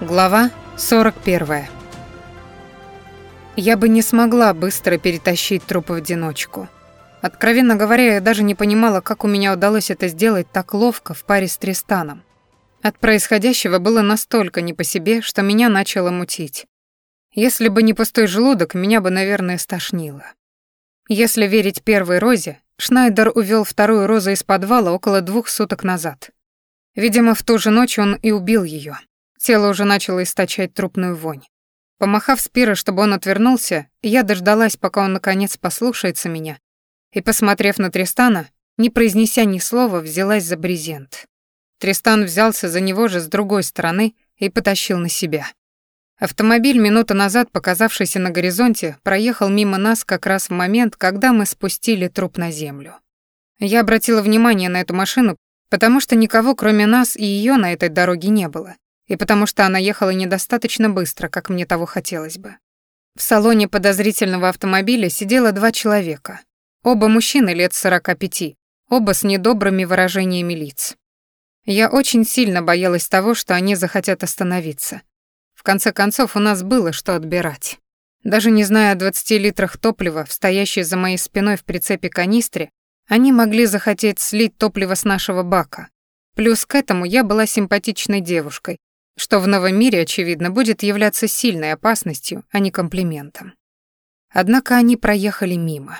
Глава 41. Я бы не смогла быстро перетащить труп в одиночку. Откровенно говоря, я даже не понимала, как у меня удалось это сделать так ловко в паре с Тристаном. От происходящего было настолько не по себе, что меня начало мутить. Если бы не пустой желудок, меня бы, наверное, стошнило. Если верить первой Розе, Шнайдер увел вторую Розу из подвала около двух суток назад. Видимо, в ту же ночь он и убил ее. Тело уже начало источать трупную вонь. Помахав Спира, чтобы он отвернулся, я дождалась, пока он наконец послушается меня, и, посмотрев на Тристана, не произнеся ни слова, взялась за брезент. Тристан взялся за него же с другой стороны и потащил на себя. Автомобиль, минуту назад показавшийся на горизонте, проехал мимо нас как раз в момент, когда мы спустили труп на землю. Я обратила внимание на эту машину, потому что никого, кроме нас и ее на этой дороге не было и потому что она ехала недостаточно быстро, как мне того хотелось бы. В салоне подозрительного автомобиля сидело два человека. Оба мужчины лет 45, оба с недобрыми выражениями лиц. Я очень сильно боялась того, что они захотят остановиться. В конце концов, у нас было что отбирать. Даже не зная о 20 литрах топлива, в стоящей за моей спиной в прицепе канистре, они могли захотеть слить топливо с нашего бака. Плюс к этому я была симпатичной девушкой, что в новом мире, очевидно, будет являться сильной опасностью, а не комплиментом. Однако они проехали мимо.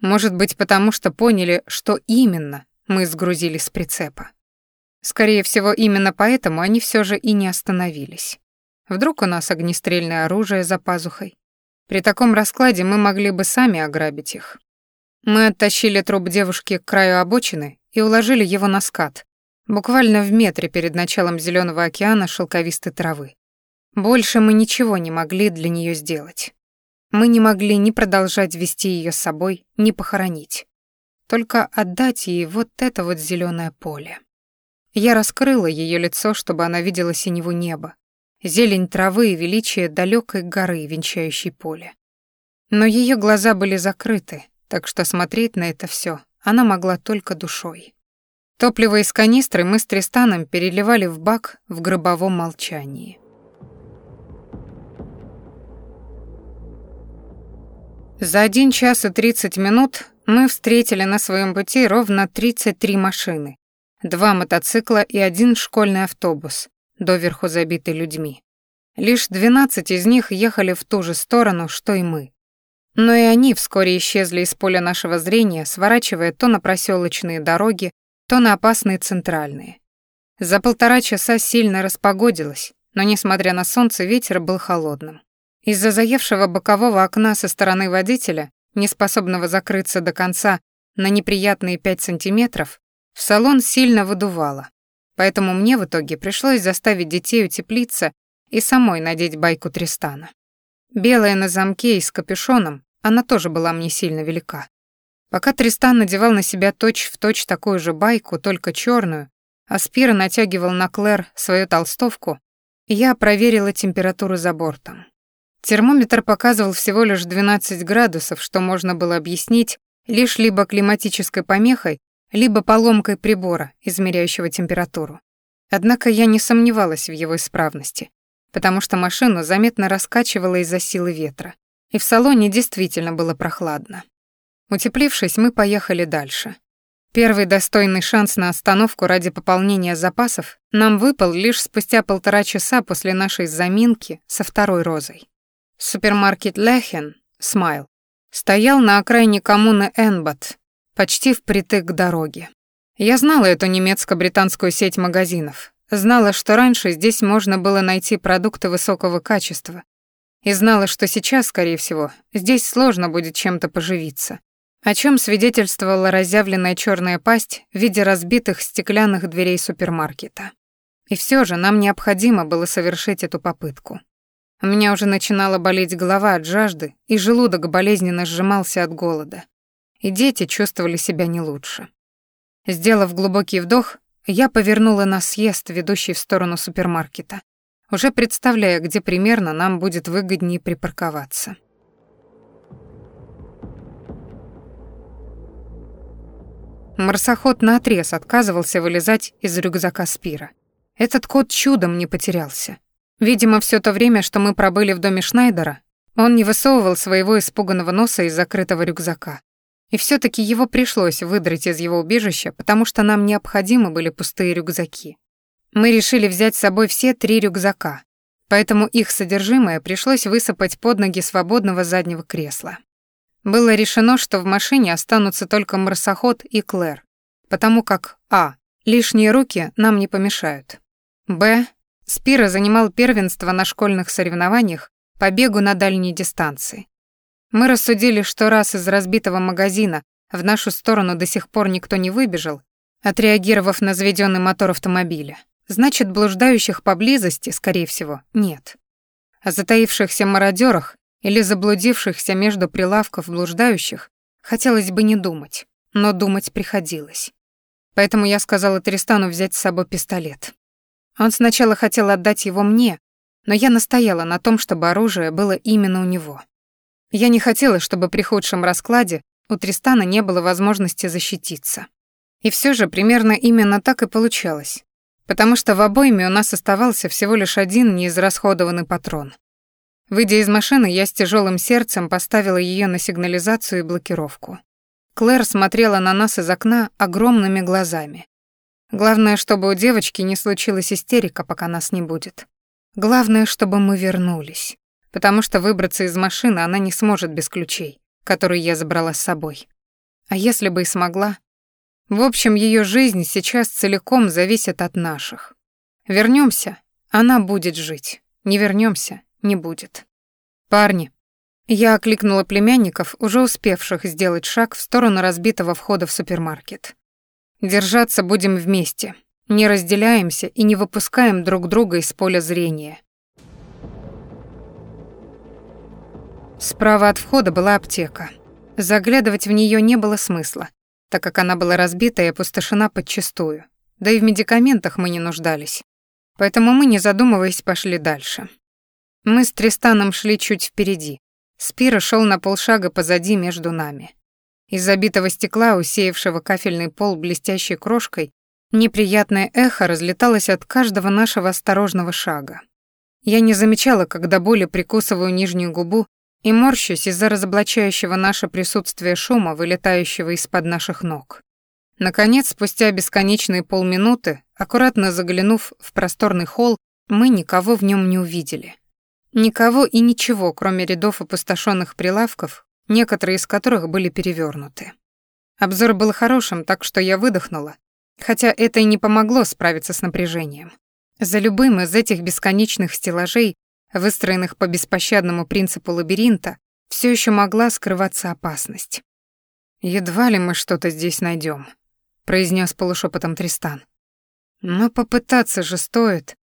Может быть, потому что поняли, что именно мы сгрузили с прицепа. Скорее всего, именно поэтому они все же и не остановились. Вдруг у нас огнестрельное оружие за пазухой. При таком раскладе мы могли бы сами ограбить их. Мы оттащили труп девушки к краю обочины и уложили его на скат, буквально в метре перед началом зеленого океана шелковистой травы. Больше мы ничего не могли для нее сделать. Мы не могли ни продолжать вести ее с собой, ни похоронить. Только отдать ей вот это вот зеленое поле. Я раскрыла ее лицо, чтобы она видела синеву неба, зелень травы и величие далекой горы, венчающей поле. Но ее глаза были закрыты, так что смотреть на это все она могла только душой. Топливо из канистры мы с Тристаном переливали в бак в гробовом молчании. За один час и тридцать минут мы встретили на своем пути ровно 33 машины, два мотоцикла и один школьный автобус, доверху забитый людьми. Лишь 12 из них ехали в ту же сторону, что и мы. Но и они вскоре исчезли из поля нашего зрения, сворачивая то на проселочные дороги, то на опасные центральные. За полтора часа сильно распогодилось, но, несмотря на солнце, ветер был холодным. Из-за заевшего бокового окна со стороны водителя, неспособного закрыться до конца на неприятные пять сантиметров, в салон сильно выдувало. Поэтому мне в итоге пришлось заставить детей утеплиться и самой надеть байку Тристана. Белая на замке и с капюшоном, она тоже была мне сильно велика. Пока Тристан надевал на себя точь-в-точь точь такую же байку, только черную, а Спира натягивал на Клэр свою толстовку, я проверила температуру за бортом. Термометр показывал всего лишь 12 градусов, что можно было объяснить лишь либо климатической помехой, либо поломкой прибора, измеряющего температуру. Однако я не сомневалась в его исправности, потому что машину заметно раскачивало из-за силы ветра, и в салоне действительно было прохладно. Утеплившись, мы поехали дальше. Первый достойный шанс на остановку ради пополнения запасов нам выпал лишь спустя полтора часа после нашей заминки со второй розой. Супермаркет Лехен, Смайл, стоял на окраине коммуны Энбат, почти впритык к дороге. Я знала эту немецко-британскую сеть магазинов, знала, что раньше здесь можно было найти продукты высокого качества, и знала, что сейчас, скорее всего, здесь сложно будет чем-то поживиться о чем свидетельствовала разъявленная черная пасть в виде разбитых стеклянных дверей супермаркета. И все же нам необходимо было совершить эту попытку. У меня уже начинала болеть голова от жажды, и желудок болезненно сжимался от голода. И дети чувствовали себя не лучше. Сделав глубокий вдох, я повернула на съезд, ведущий в сторону супермаркета, уже представляя, где примерно нам будет выгоднее припарковаться. Марсоход наотрез отказывался вылезать из рюкзака Спира. Этот кот чудом не потерялся. Видимо, все то время, что мы пробыли в доме Шнайдера, он не высовывал своего испуганного носа из закрытого рюкзака. И все таки его пришлось выдрать из его убежища, потому что нам необходимы были пустые рюкзаки. Мы решили взять с собой все три рюкзака, поэтому их содержимое пришлось высыпать под ноги свободного заднего кресла. Было решено, что в машине останутся только марсоход и Клэр, потому как а. лишние руки нам не помешают. б. Спира занимал первенство на школьных соревнованиях по бегу на дальней дистанции. Мы рассудили, что раз из разбитого магазина в нашу сторону до сих пор никто не выбежал, отреагировав на заведенный мотор автомобиля, значит, блуждающих поблизости, скорее всего, нет. О затаившихся мародерах или заблудившихся между прилавков блуждающих хотелось бы не думать, но думать приходилось. Поэтому я сказала Тристану взять с собой пистолет. Он сначала хотел отдать его мне, но я настояла на том, чтобы оружие было именно у него. Я не хотела, чтобы при худшем раскладе у Тристана не было возможности защититься. И все же примерно именно так и получалось, потому что в обойме у нас оставался всего лишь один неизрасходованный патрон. Выйдя из машины, я с тяжелым сердцем поставила ее на сигнализацию и блокировку. Клэр смотрела на нас из окна огромными глазами. Главное, чтобы у девочки не случилась истерика, пока нас не будет. Главное, чтобы мы вернулись, потому что выбраться из машины она не сможет без ключей, которые я забрала с собой. А если бы и смогла? В общем, ее жизнь сейчас целиком зависит от наших. Вернемся, она будет жить. Не вернемся, не будет. Парни. Я окликнула племянников, уже успевших сделать шаг в сторону разбитого входа в супермаркет. Держаться будем вместе, не разделяемся и не выпускаем друг друга из поля зрения. Справа от входа была аптека. Заглядывать в нее не было смысла, так как она была разбита и опустошена подчистую. Да и в медикаментах мы не нуждались. Поэтому мы, не задумываясь, пошли дальше. Мы с Тристаном шли чуть впереди. Спира шел на полшага позади между нами. Из забитого стекла, усеявшего кафельный пол блестящей крошкой, неприятное эхо разлеталось от каждого нашего осторожного шага. Я не замечала, когда боли прикусываю нижнюю губу и морщусь из-за разоблачающего наше присутствие шума, вылетающего из-под наших ног. Наконец, спустя бесконечные полминуты, аккуратно заглянув в просторный холл, мы никого в нем не увидели. Никого и ничего, кроме рядов опустошенных прилавков, некоторые из которых были перевернуты. Обзор был хорошим, так что я выдохнула, хотя это и не помогло справиться с напряжением. За любым из этих бесконечных стеллажей, выстроенных по беспощадному принципу лабиринта, все еще могла скрываться опасность. «Едва ли мы что-то здесь найдем, произнес полушепотом Тристан. «Но попытаться же стоит»,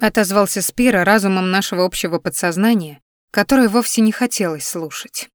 отозвался Спира разумом нашего общего подсознания, которое вовсе не хотелось слушать.